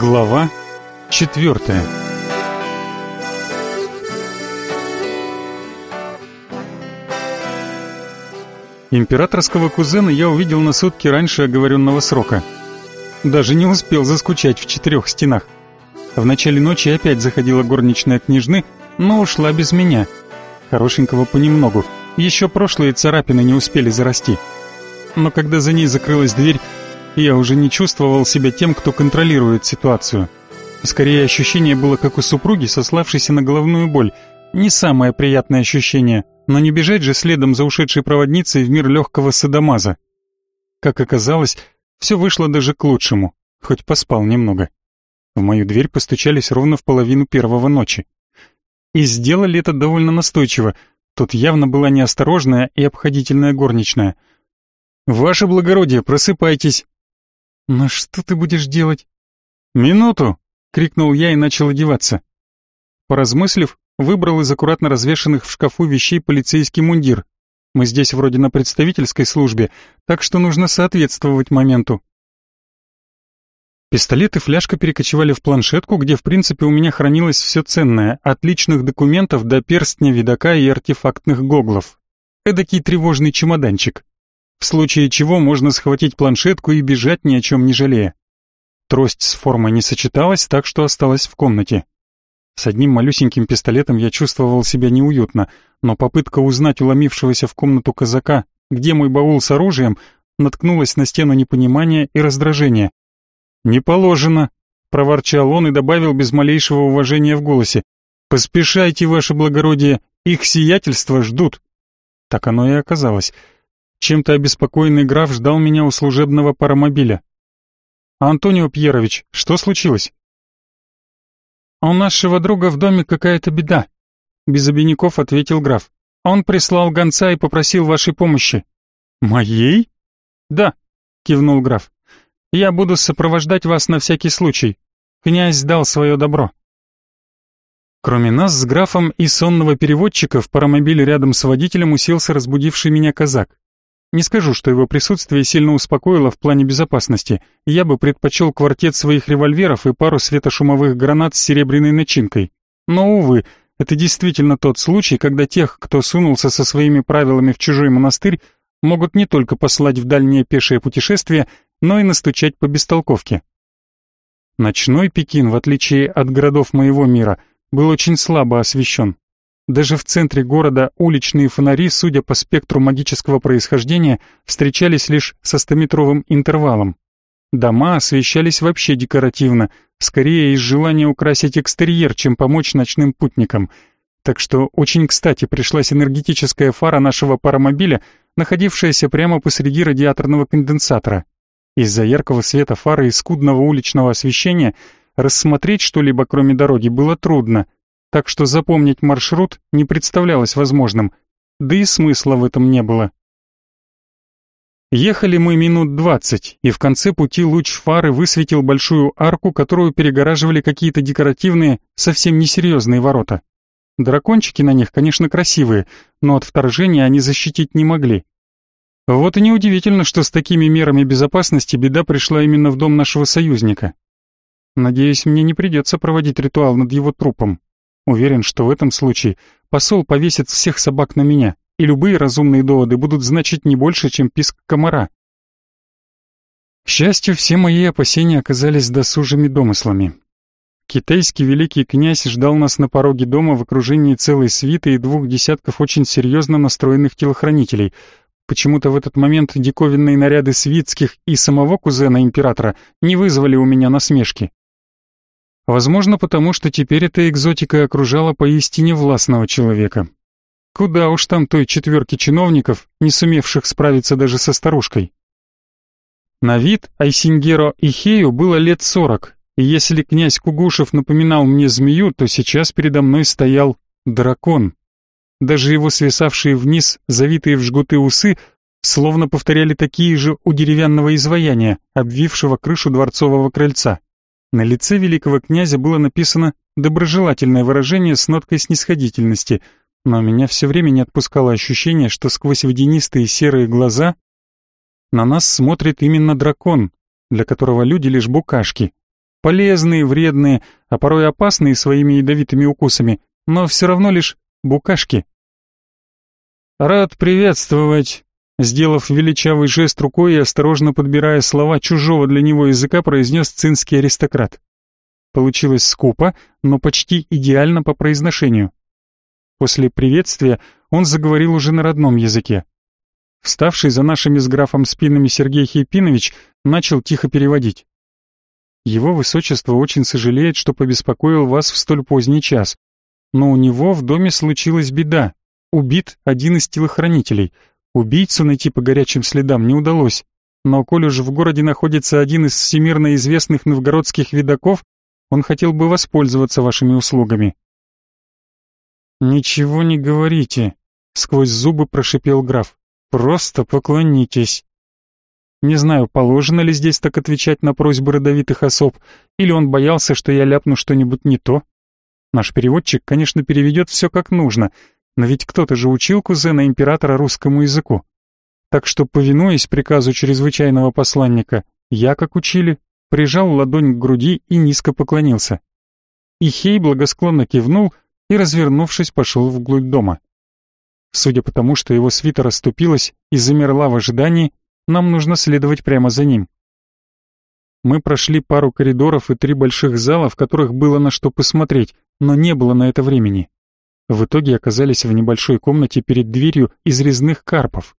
Глава четвертая Императорского кузена я увидел на сутки раньше оговоренного срока. Даже не успел заскучать в четырех стенах. В начале ночи опять заходила горничная княжны, но ушла без меня. Хорошенького понемногу. Еще прошлые царапины не успели зарасти. Но когда за ней закрылась дверь, я уже не чувствовал себя тем, кто контролирует ситуацию. Скорее, ощущение было как у супруги, сославшейся на головную боль. Не самое приятное ощущение, но не бежать же следом за ушедшей проводницей в мир легкого садомаза. Как оказалось, все вышло даже к лучшему, хоть поспал немного. В мою дверь постучались ровно в половину первого ночи. И сделали это довольно настойчиво. Тут явно была неосторожная и обходительная горничная. «Ваше благородие, просыпайтесь!» «Но что ты будешь делать?» «Минуту!» — крикнул я и начал одеваться. Поразмыслив, выбрал из аккуратно развешанных в шкафу вещей полицейский мундир. Мы здесь вроде на представительской службе, так что нужно соответствовать моменту. Пистолет и фляжка перекочевали в планшетку, где в принципе у меня хранилось все ценное, от личных документов до перстня, видака и артефактных гоглов. Эдакий тревожный чемоданчик в случае чего можно схватить планшетку и бежать ни о чем не жалея. Трость с формой не сочеталась, так что осталась в комнате. С одним малюсеньким пистолетом я чувствовал себя неуютно, но попытка узнать уломившегося в комнату казака, где мой баул с оружием, наткнулась на стену непонимания и раздражения. «Не положено», — проворчал он и добавил без малейшего уважения в голосе. «Поспешайте, ваше благородие, их сиятельства ждут». Так оно и оказалось. Чем-то обеспокоенный граф ждал меня у служебного паромобиля. «Антонио Пьерович, что случилось?» «У нашего друга в доме какая-то беда», — без обиняков ответил граф. «Он прислал гонца и попросил вашей помощи». «Моей?» «Да», — кивнул граф. «Я буду сопровождать вас на всякий случай. Князь дал свое добро». Кроме нас с графом и сонного переводчика в паромобиле рядом с водителем уселся разбудивший меня казак. Не скажу, что его присутствие сильно успокоило в плане безопасности. Я бы предпочел квартет своих револьверов и пару светошумовых гранат с серебряной начинкой. Но, увы, это действительно тот случай, когда тех, кто сунулся со своими правилами в чужой монастырь, могут не только послать в дальнее пешее путешествие, но и настучать по бестолковке. Ночной Пекин, в отличие от городов моего мира, был очень слабо освещен. Даже в центре города уличные фонари, судя по спектру магического происхождения, встречались лишь со стометровым интервалом. Дома освещались вообще декоративно, скорее из желания украсить экстерьер, чем помочь ночным путникам. Так что очень кстати пришлась энергетическая фара нашего паромобиля, находившаяся прямо посреди радиаторного конденсатора. Из-за яркого света фары и скудного уличного освещения рассмотреть что-либо кроме дороги было трудно, так что запомнить маршрут не представлялось возможным, да и смысла в этом не было. Ехали мы минут двадцать, и в конце пути луч фары высветил большую арку, которую перегораживали какие-то декоративные, совсем несерьезные ворота. Дракончики на них, конечно, красивые, но от вторжения они защитить не могли. Вот и неудивительно, что с такими мерами безопасности беда пришла именно в дом нашего союзника. Надеюсь, мне не придется проводить ритуал над его трупом. Уверен, что в этом случае посол повесит всех собак на меня, и любые разумные доводы будут значить не больше, чем писк комара. К счастью, все мои опасения оказались досужими домыслами. Китайский великий князь ждал нас на пороге дома в окружении целой свиты и двух десятков очень серьезно настроенных телохранителей. Почему-то в этот момент диковинные наряды свитских и самого кузена императора не вызвали у меня насмешки. Возможно, потому что теперь эта экзотика окружала поистине властного человека. Куда уж там той четверки чиновников, не сумевших справиться даже со старушкой. На вид Айсингеро Ихею было лет сорок, и если князь Кугушев напоминал мне змею, то сейчас передо мной стоял дракон. Даже его свисавшие вниз, завитые в жгуты усы, словно повторяли такие же у деревянного изваяния, обвившего крышу дворцового крыльца. На лице великого князя было написано доброжелательное выражение с ноткой снисходительности, но меня все время не отпускало ощущение, что сквозь водянистые серые глаза на нас смотрит именно дракон, для которого люди лишь букашки. полезные, вредные, а порой опасные своими ядовитыми укусами, но все равно лишь букашки. «Рад приветствовать», — сделав величавый жест рукой и осторожно подбирая слова чужого для него языка, произнес цинский аристократ. Получилось скупо, но почти идеально по произношению. После приветствия он заговорил уже на родном языке. Вставший за нашими с графом спинами Сергей Хейпинович начал тихо переводить. Его высочество очень сожалеет, что побеспокоил вас в столь поздний час. Но у него в доме случилась беда. Убит один из телохранителей. Убийцу найти по горячим следам не удалось. Но коль уж в городе находится один из всемирно известных новгородских видаков, он хотел бы воспользоваться вашими услугами. «Ничего не говорите», — сквозь зубы прошипел граф. Просто поклонитесь. Не знаю, положено ли здесь так отвечать на просьбы родовитых особ, или он боялся, что я ляпну что-нибудь не то. Наш переводчик, конечно, переведет все как нужно, но ведь кто-то же учил кузена императора русскому языку. Так что, повинуясь приказу чрезвычайного посланника, я, как учили, прижал ладонь к груди и низко поклонился. Ихей благосклонно кивнул и, развернувшись, пошел вглубь дома. Судя по тому, что его свита расступилась и замерла в ожидании, нам нужно следовать прямо за ним. Мы прошли пару коридоров и три больших зала, в которых было на что посмотреть, но не было на это времени. В итоге оказались в небольшой комнате перед дверью из резных карпов.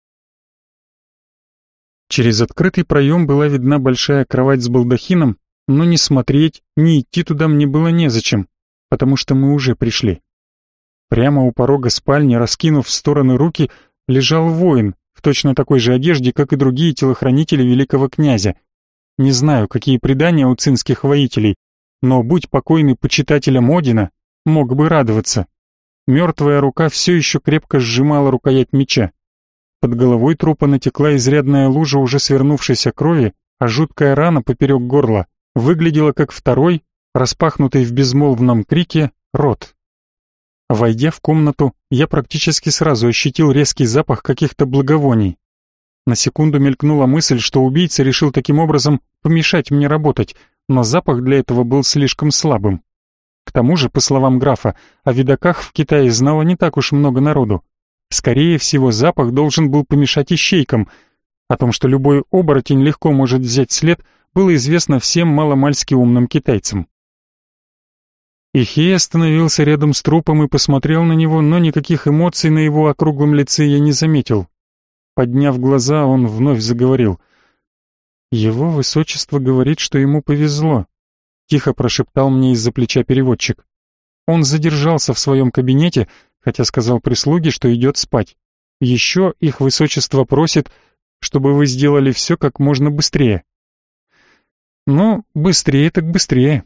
Через открытый проем была видна большая кровать с балдахином, но ни смотреть, ни идти туда мне было незачем, потому что мы уже пришли. Прямо у порога спальни, раскинув в стороны руки, лежал воин в точно такой же одежде, как и другие телохранители великого князя. Не знаю, какие предания у цинских воителей, но будь покойный почитателем Одина, мог бы радоваться. Мертвая рука все еще крепко сжимала рукоять меча. Под головой трупа натекла изрядная лужа уже свернувшейся крови, а жуткая рана поперек горла выглядела как второй, распахнутый в безмолвном крике, рот. Войдя в комнату, я практически сразу ощутил резкий запах каких-то благовоний. На секунду мелькнула мысль, что убийца решил таким образом помешать мне работать, но запах для этого был слишком слабым. К тому же, по словам графа, о видаках в Китае знало не так уж много народу. Скорее всего, запах должен был помешать ищейкам. О том, что любой оборотень легко может взять след, было известно всем маломальски умным китайцам. Ихей остановился рядом с трупом и посмотрел на него, но никаких эмоций на его округлом лице я не заметил. Подняв глаза, он вновь заговорил. «Его высочество говорит, что ему повезло», — тихо прошептал мне из-за плеча переводчик. Он задержался в своем кабинете, хотя сказал прислуге, что идет спать. Еще их высочество просит, чтобы вы сделали все как можно быстрее. Ну, быстрее так быстрее.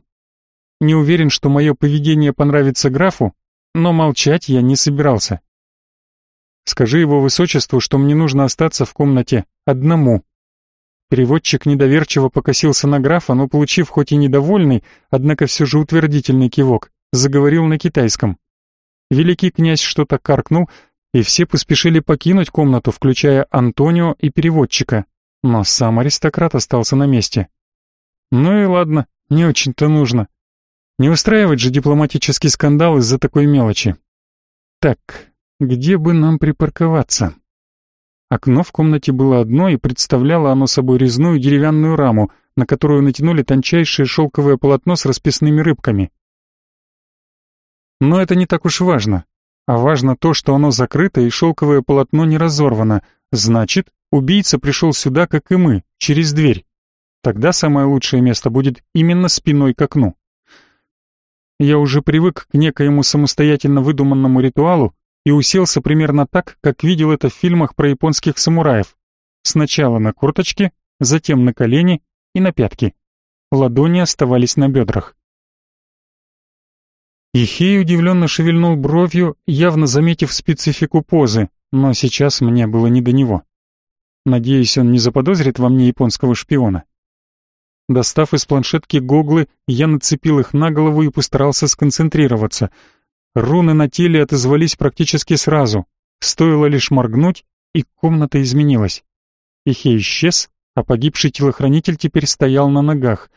Не уверен, что мое поведение понравится графу, но молчать я не собирался. Скажи его высочеству, что мне нужно остаться в комнате одному. Переводчик недоверчиво покосился на графа, но, получив хоть и недовольный, однако все же утвердительный кивок, заговорил на китайском. Великий князь что-то каркнул, и все поспешили покинуть комнату, включая Антонио и переводчика, но сам аристократ остался на месте. Ну и ладно, не очень-то нужно. Не устраивать же дипломатический скандал из-за такой мелочи. Так, где бы нам припарковаться? Окно в комнате было одно, и представляло оно собой резную деревянную раму, на которую натянули тончайшее шелковое полотно с расписными рыбками. Но это не так уж важно. А важно то, что оно закрыто и шелковое полотно не разорвано. Значит, убийца пришел сюда, как и мы, через дверь. Тогда самое лучшее место будет именно спиной к окну. Я уже привык к некоему самостоятельно выдуманному ритуалу и уселся примерно так, как видел это в фильмах про японских самураев. Сначала на курточке, затем на колени и на пятки. Ладони оставались на бедрах. Ихей удивленно шевельнул бровью, явно заметив специфику позы, но сейчас мне было не до него. Надеюсь, он не заподозрит во мне японского шпиона. Достав из планшетки гоглы, я нацепил их на голову и постарался сконцентрироваться. Руны на теле отозвались практически сразу. Стоило лишь моргнуть, и комната изменилась. Ихе исчез, а погибший телохранитель теперь стоял на ногах.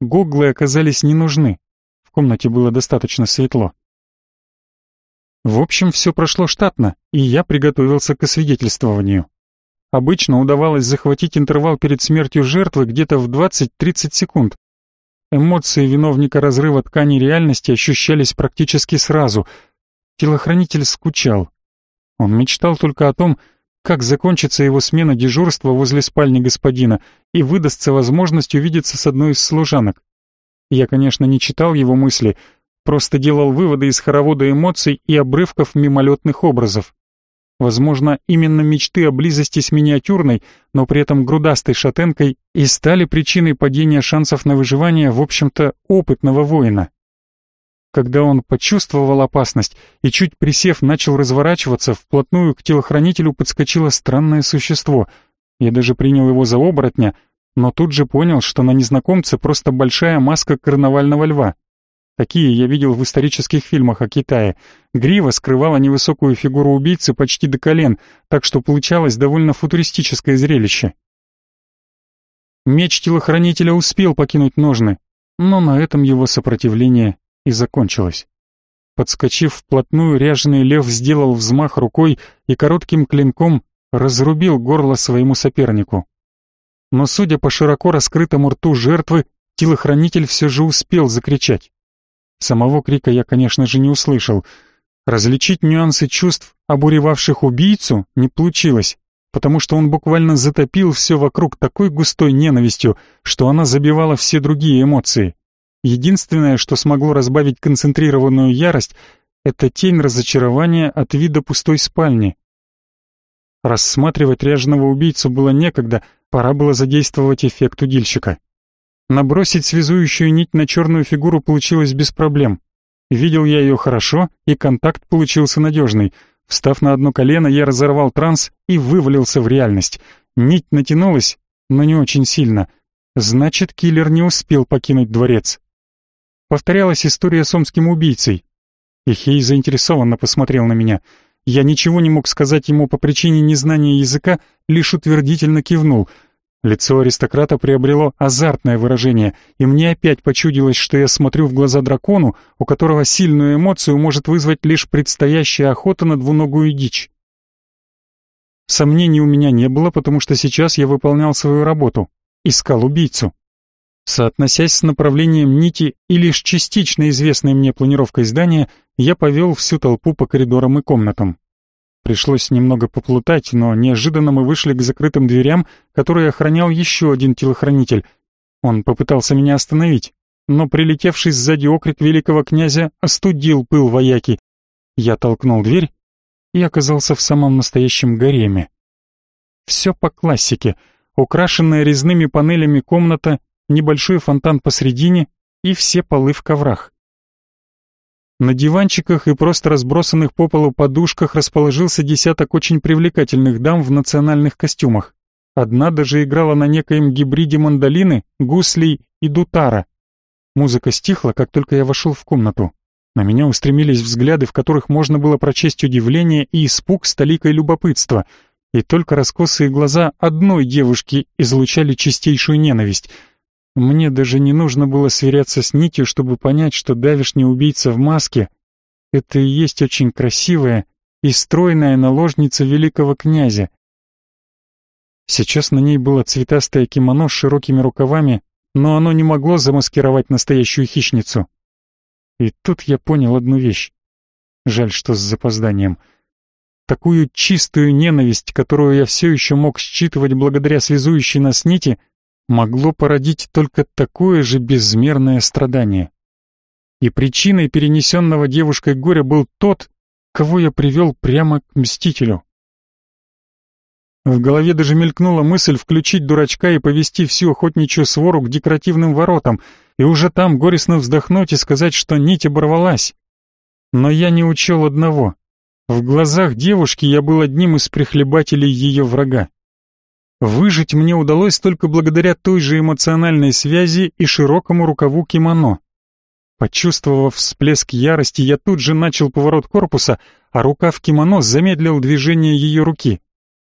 гоглы оказались не нужны. В комнате было достаточно светло. В общем, все прошло штатно, и я приготовился к освидетельствованию. Обычно удавалось захватить интервал перед смертью жертвы где-то в 20-30 секунд. Эмоции виновника разрыва ткани реальности ощущались практически сразу. Телохранитель скучал. Он мечтал только о том, как закончится его смена дежурства возле спальни господина и выдастся возможность увидеться с одной из служанок. Я, конечно, не читал его мысли, просто делал выводы из хоровода эмоций и обрывков мимолетных образов. Возможно, именно мечты о близости с миниатюрной, но при этом грудастой шатенкой и стали причиной падения шансов на выживание, в общем-то, опытного воина. Когда он почувствовал опасность и, чуть присев, начал разворачиваться, вплотную к телохранителю подскочило странное существо. Я даже принял его за оборотня, но тут же понял, что на незнакомце просто большая маска карнавального льва. Такие я видел в исторических фильмах о Китае. Грива скрывала невысокую фигуру убийцы почти до колен, так что получалось довольно футуристическое зрелище. Меч телохранителя успел покинуть ножны, но на этом его сопротивление и закончилось. Подскочив вплотную, ряженый лев сделал взмах рукой и коротким клинком разрубил горло своему сопернику. Но судя по широко раскрытому рту жертвы, телохранитель все же успел закричать. Самого крика я, конечно же, не услышал. Различить нюансы чувств, обуревавших убийцу, не получилось, потому что он буквально затопил все вокруг такой густой ненавистью, что она забивала все другие эмоции. Единственное, что смогло разбавить концентрированную ярость, это тень разочарования от вида пустой спальни. Рассматривать ряженого убийцу было некогда, пора было задействовать эффект удильщика. Набросить связующую нить на черную фигуру получилось без проблем. Видел я ее хорошо, и контакт получился надежный. Встав на одно колено, я разорвал транс и вывалился в реальность. Нить натянулась, но не очень сильно. Значит, киллер не успел покинуть дворец. Повторялась история с омским убийцей. Ихей заинтересованно посмотрел на меня. Я ничего не мог сказать ему по причине незнания языка, лишь утвердительно кивнул — Лицо аристократа приобрело азартное выражение, и мне опять почудилось, что я смотрю в глаза дракону, у которого сильную эмоцию может вызвать лишь предстоящая охота на двуногую дичь. Сомнений у меня не было, потому что сейчас я выполнял свою работу, искал убийцу. Соотносясь с направлением нити и лишь частично известной мне планировкой здания, я повел всю толпу по коридорам и комнатам. Пришлось немного поплутать, но неожиданно мы вышли к закрытым дверям, которые охранял еще один телохранитель. Он попытался меня остановить, но прилетевший сзади окрик великого князя остудил пыл вояки. Я толкнул дверь и оказался в самом настоящем гареме. Все по классике. Украшенная резными панелями комната, небольшой фонтан посредине и все полы в коврах. На диванчиках и просто разбросанных по полу подушках расположился десяток очень привлекательных дам в национальных костюмах. Одна даже играла на некоем гибриде мандолины, гуслей и дутара. Музыка стихла, как только я вошел в комнату. На меня устремились взгляды, в которых можно было прочесть удивление и испуг с толикой любопытства, и только раскосые глаза одной девушки излучали чистейшую ненависть — мне даже не нужно было сверяться с нитью, чтобы понять, что давишний убийца в маске — это и есть очень красивая и стройная наложница великого князя. Сейчас на ней было цветастое кимоно с широкими рукавами, но оно не могло замаскировать настоящую хищницу. И тут я понял одну вещь. Жаль, что с запозданием. Такую чистую ненависть, которую я все еще мог считывать благодаря связующей нас нити — могло породить только такое же безмерное страдание. И причиной перенесенного девушкой горя был тот, кого я привел прямо к Мстителю. В голове даже мелькнула мысль включить дурачка и повести всю охотничью свору к декоративным воротам, и уже там горестно вздохнуть и сказать, что нить оборвалась. Но я не учел одного. В глазах девушки я был одним из прихлебателей ее врага. Выжить мне удалось только благодаря той же эмоциональной связи и широкому рукаву кимоно. Почувствовав всплеск ярости, я тут же начал поворот корпуса, а рукав кимоно замедлил движение ее руки.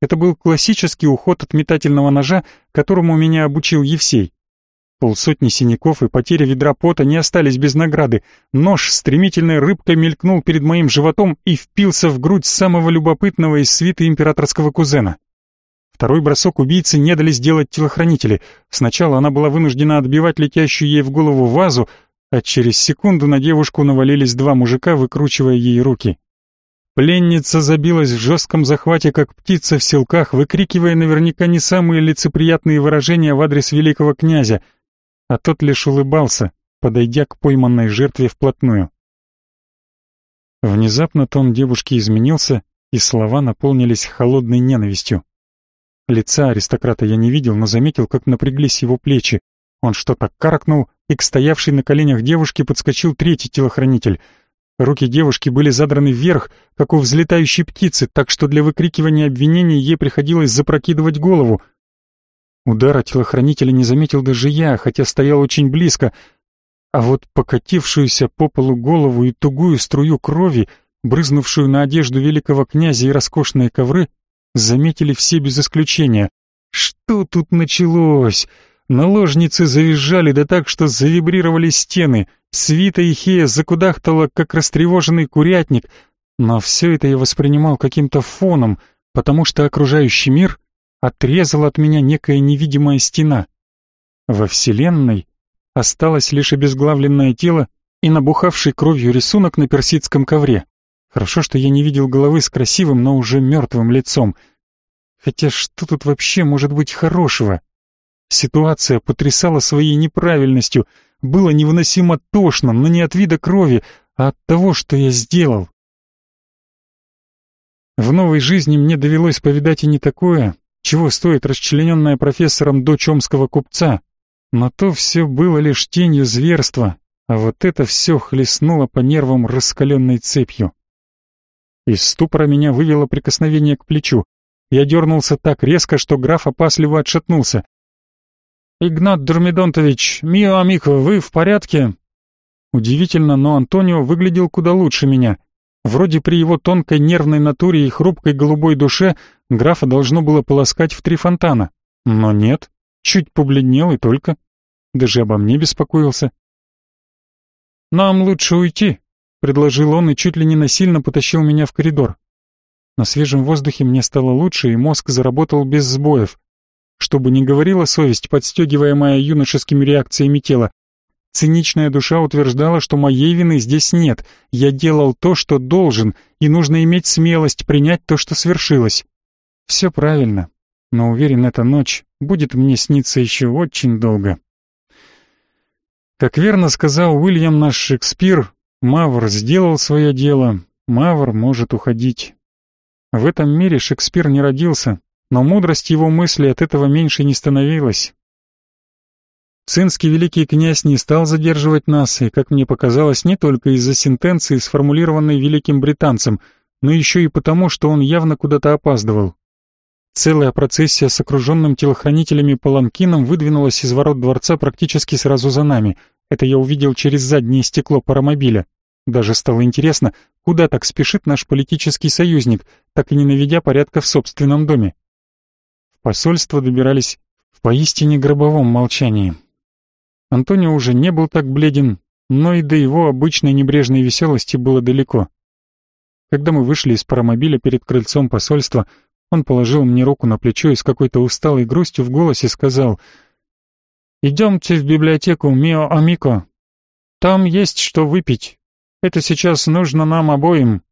Это был классический уход от метательного ножа, которому меня обучил Евсей. Полсотни синяков и потеря ведра пота не остались без награды. Нож стремительной рыбкой мелькнул перед моим животом и впился в грудь самого любопытного из свиты императорского кузена. Второй бросок убийцы не дали сделать телохранители. Сначала она была вынуждена отбивать летящую ей в голову вазу, а через секунду на девушку навалились два мужика, выкручивая ей руки. Пленница забилась в жестком захвате, как птица в селках, выкрикивая наверняка не самые лицеприятные выражения в адрес великого князя — а тот лишь улыбался, подойдя к пойманной жертве вплотную. Внезапно тон девушки изменился, и слова наполнились холодной ненавистью. Лица аристократа я не видел, но заметил, как напряглись его плечи. Он что-то каркнул, и к стоявшей на коленях девушке подскочил третий телохранитель. Руки девушки были задраны вверх, как у взлетающей птицы, так что для выкрикивания обвинений ей приходилось запрокидывать голову. Удара телохранителя не заметил даже я, хотя стоял очень близко, а вот покатившуюся по полу голову и тугую струю крови, брызнувшую на одежду великого князя и роскошные ковры, заметили все без исключения. Что тут началось? Наложницы завизжали да так, что завибрировали стены, свита и хея закудахтала, как растревоженный курятник, но все это я воспринимал каким-то фоном, потому что окружающий мир отрезала от меня некая невидимая стена. Во Вселенной осталось лишь обезглавленное тело и набухавший кровью рисунок на персидском ковре. Хорошо, что я не видел головы с красивым, но уже мертвым лицом. Хотя что тут вообще может быть хорошего? Ситуация потрясала своей неправильностью, было невыносимо тошно, но не от вида крови, а от того, что я сделал. В новой жизни мне довелось повидать и не такое, чего стоит расчлененная профессором дочь омского купца? Но то все было лишь тенью зверства, а вот это все хлестнуло по нервам раскаленной цепью. Из ступора меня вывело прикосновение к плечу. Я дернулся так резко, что граф опасливо отшатнулся. «Игнат Дормидонтович, мио амико, вы в порядке?» Удивительно, но Антонио выглядел куда лучше меня — Вроде при его тонкой нервной натуре и хрупкой голубой душе графа должно было полоскать в три фонтана. Но нет, чуть побледнел и только. Даже обо мне беспокоился. «Нам лучше уйти», — предложил он и чуть ли не насильно потащил меня в коридор. На свежем воздухе мне стало лучше, и мозг заработал без сбоев. Чтобы не говорила совесть, подстегиваемая юношескими реакциями тела, Циничная душа утверждала, что моей вины здесь нет. Я делал то, что должен, и нужно иметь смелость принять то, что свершилось. Все правильно, но уверен, эта ночь будет мне сниться еще очень долго. Как верно сказал Уильям наш Шекспир, Мавр сделал свое дело, Мавр может уходить. В этом мире Шекспир не родился, но мудрость его мысли от этого меньше не становилась. Цинский великий князь не стал задерживать нас, и, как мне показалось, не только из-за сентенции, сформулированной великим британцем, но еще и потому, что он явно куда-то опаздывал. Целая процессия с окруженным телохранителями паланкином выдвинулась из ворот дворца практически сразу за нами. Это я увидел через заднее стекло паромобиля. Даже стало интересно, куда так спешит наш политический союзник, так и не наведя порядка в собственном доме. В посольство добирались в поистине гробовом молчании. Антонио уже не был так бледен, но и до его обычной небрежной веселости было далеко. Когда мы вышли из паромобиля перед крыльцом посольства, он положил мне руку на плечо и с какой-то усталой грустью в голосе сказал «Идемте в библиотеку, мио амико. Там есть что выпить. Это сейчас нужно нам обоим».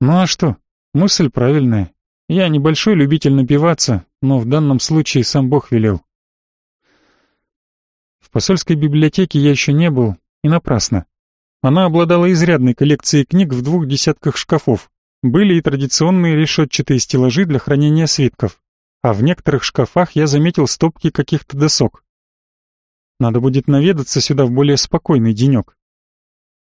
Ну а что, мысль правильная. Я небольшой любитель напиваться, но в данном случае сам Бог велел. В посольской библиотеке я еще не был, и напрасно. Она обладала изрядной коллекцией книг в двух десятках шкафов. Были и традиционные решетчатые стеллажи для хранения свитков, а в некоторых шкафах я заметил стопки каких-то досок. Надо будет наведаться сюда в более спокойный денек.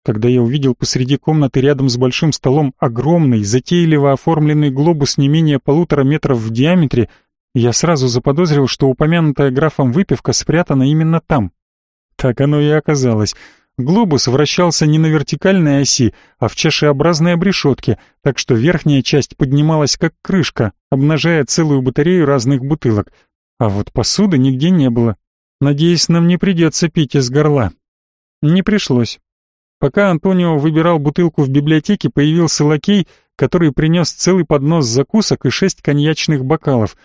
Когда я увидел посреди комнаты рядом с большим столом огромный, затейливо оформленный глобус не менее полутора метров в диаметре, я сразу заподозрил, что упомянутая графом выпивка спрятана именно там. Так оно и оказалось. Глобус вращался не на вертикальной оси, а в чашеобразной обрешетке, так что верхняя часть поднималась как крышка, обнажая целую батарею разных бутылок. А вот посуды нигде не было. Надеюсь, нам не придется пить из горла. Не пришлось. Пока Антонио выбирал бутылку в библиотеке, появился лакей, который принес целый поднос закусок и шесть коньячных бокалов.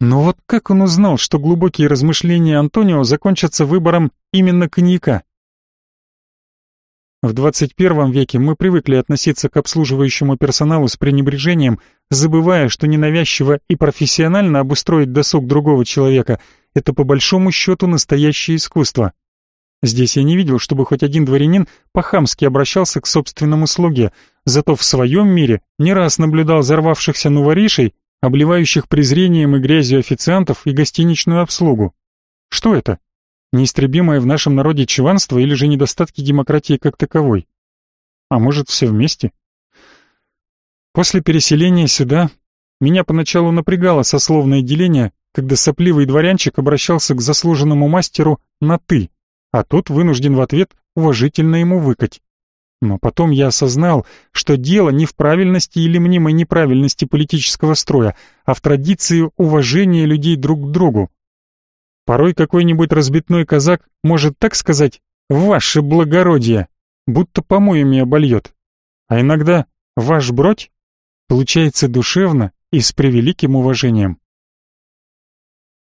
Но вот как он узнал, что глубокие размышления Антонио закончатся выбором именно коньяка? В 21 веке мы привыкли относиться к обслуживающему персоналу с пренебрежением, забывая, что ненавязчиво и профессионально обустроить досуг другого человека — это по большому счету настоящее искусство. Здесь я не видел, чтобы хоть один дворянин по-хамски обращался к собственному слуге, зато в своем мире не раз наблюдал взорвавшихся новоришей, обливающих презрением и грязью официантов и гостиничную обслугу. Что это? Неистребимое в нашем народе чванство или же недостатки демократии как таковой? А может, все вместе? После переселения сюда меня поначалу напрягало сословное деление, когда сопливый дворянчик обращался к заслуженному мастеру на «ты», а тот вынужден в ответ уважительно ему выкать. Но потом я осознал, что дело не в правильности или мнимой неправильности политического строя, а в традиции уважения людей друг к другу. Порой какой-нибудь разбитной казак может так сказать «Ваше благородие», будто помоями обольет. А иногда «Ваш бродь» получается душевно и с превеликим уважением.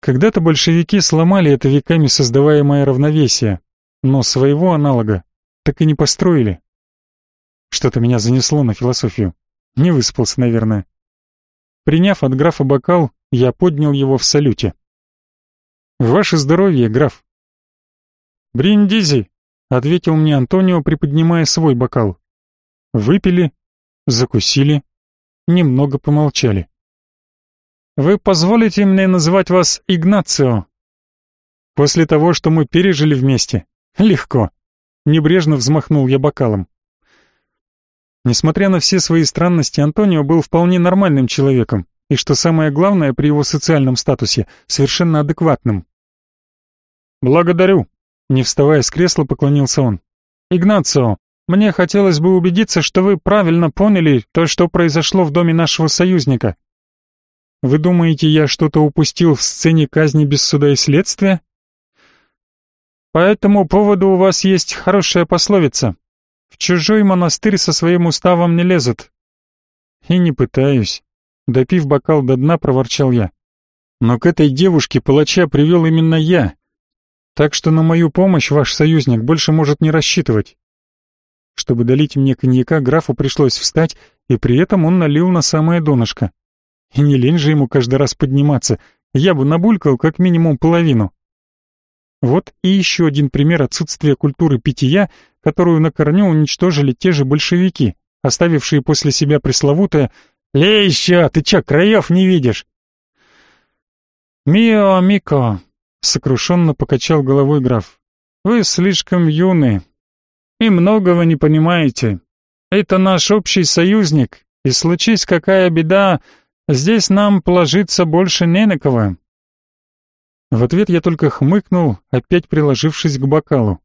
Когда-то большевики сломали это веками создаваемое равновесие, но своего аналога так и не построили. Что-то меня занесло на философию. Не выспался, наверное. Приняв от графа бокал, я поднял его в салюте. «Ваше здоровье, граф!» «Бриндизи!» — ответил мне Антонио, приподнимая свой бокал. Выпили, закусили, немного помолчали. «Вы позволите мне называть вас Игнацио?» «После того, что мы пережили вместе, легко!» Небрежно взмахнул я бокалом. Несмотря на все свои странности, Антонио был вполне нормальным человеком, и, что самое главное при его социальном статусе, совершенно адекватным. «Благодарю», — не вставая с кресла, поклонился он. «Игнацио, мне хотелось бы убедиться, что вы правильно поняли то, что произошло в доме нашего союзника. Вы думаете, я что-то упустил в сцене казни без суда и следствия? По этому поводу у вас есть хорошая пословица. В чужой монастырь со своим уставом не лезут. И не пытаюсь. Допив бокал до дна, проворчал я. Но к этой девушке палача привел именно я. Так что на мою помощь ваш союзник больше может не рассчитывать. Чтобы долить мне коньяка, графу пришлось встать, и при этом он налил на самое донышко. И не лень же ему каждый раз подниматься, я бы набулькал как минимум половину. Вот и еще один пример отсутствия культуры питья, которую на корню уничтожили те же большевики, оставившие после себя пресловутое «Лей еще, ты че, краев не видишь?» «Мио, Мико», — сокрушенно покачал головой граф, — «вы слишком юны и многого не понимаете. Это наш общий союзник, и случись какая беда, здесь нам положиться больше не на кого». В ответ я только хмыкнул, опять приложившись к бокалу.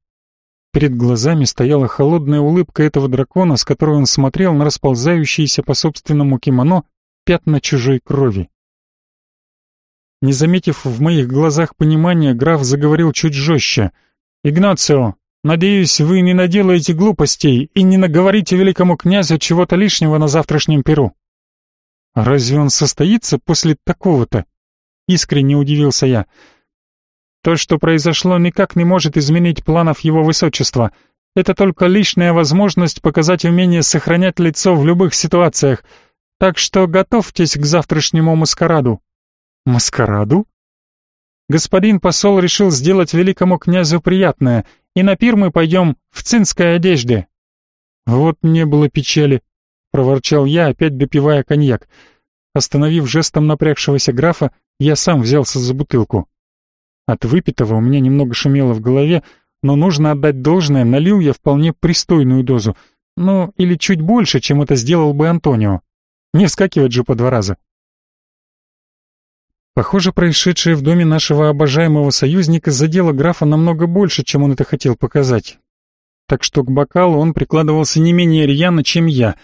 Перед глазами стояла холодная улыбка этого дракона, с которой он смотрел на расползающиеся по собственному кимоно пятна чужой крови. Не заметив в моих глазах понимания, граф заговорил чуть жестче. «Игнацио, надеюсь, вы не наделаете глупостей и не наговорите великому князю чего-то лишнего на завтрашнем перу». «Разве он состоится после такого-то?» Искренне удивился я. То, что произошло, никак не может изменить планов его высочества. Это только лишняя возможность показать умение сохранять лицо в любых ситуациях. Так что готовьтесь к завтрашнему маскараду. Маскараду? Господин посол решил сделать великому князю приятное, и на пир мы пойдем в цинской одежде. Вот не было печали, проворчал я, опять допивая коньяк. Остановив жестом напрягшегося графа, я сам взялся за бутылку. От выпитого у меня немного шумело в голове, но нужно отдать должное, налил я вполне пристойную дозу. Ну, или чуть больше, чем это сделал бы Антонио. Не вскакивать же по два раза. Похоже, происшедшее в доме нашего обожаемого союзника задело графа намного больше, чем он это хотел показать. Так что к бокалу он прикладывался не менее рьяно, чем я.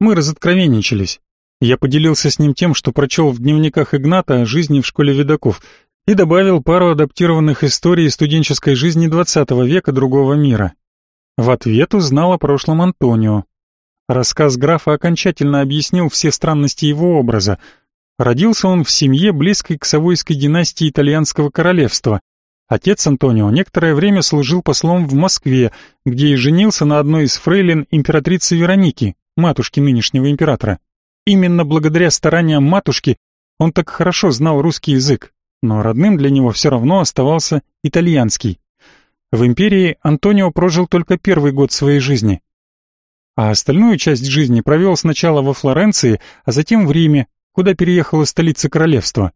Мы разоткровенничались. Я поделился с ним тем, что прочел в дневниках Игната о жизни в школе видаков — и добавил пару адаптированных историй студенческой жизни XX века другого мира. В ответ узнал о прошлом Антонио. Рассказ графа окончательно объяснил все странности его образа. Родился он в семье, близкой к Савойской династии итальянского королевства. Отец Антонио некоторое время служил послом в Москве, где и женился на одной из фрейлин императрицы Вероники, матушки нынешнего императора. Именно благодаря стараниям матушки он так хорошо знал русский язык, но родным для него все равно оставался итальянский. В империи Антонио прожил только первый год своей жизни, а остальную часть жизни провел сначала во Флоренции, а затем в Риме, куда переехала столица королевства.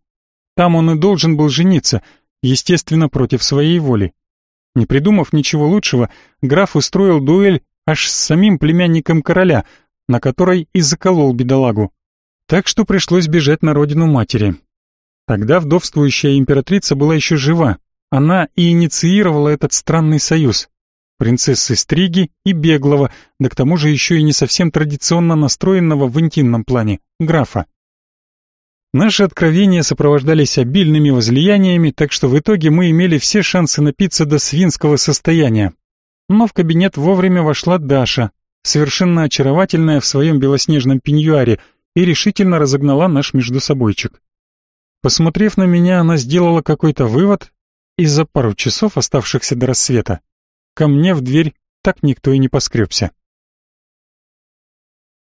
Там он и должен был жениться, естественно, против своей воли. Не придумав ничего лучшего, граф устроил дуэль аж с самим племянником короля, на которой и заколол бедолагу. Так что пришлось бежать на родину матери. Тогда вдовствующая императрица была еще жива, она и инициировала этот странный союз. Принцессы Стриги и Беглова, да к тому же еще и не совсем традиционно настроенного в интимном плане, графа. Наши откровения сопровождались обильными возлияниями, так что в итоге мы имели все шансы напиться до свинского состояния. Но в кабинет вовремя вошла Даша, совершенно очаровательная в своем белоснежном пеньюаре, и решительно разогнала наш междусобойчик. Посмотрев на меня, она сделала какой-то вывод и за пару часов, оставшихся до рассвета, ко мне в дверь так никто и не поскребся.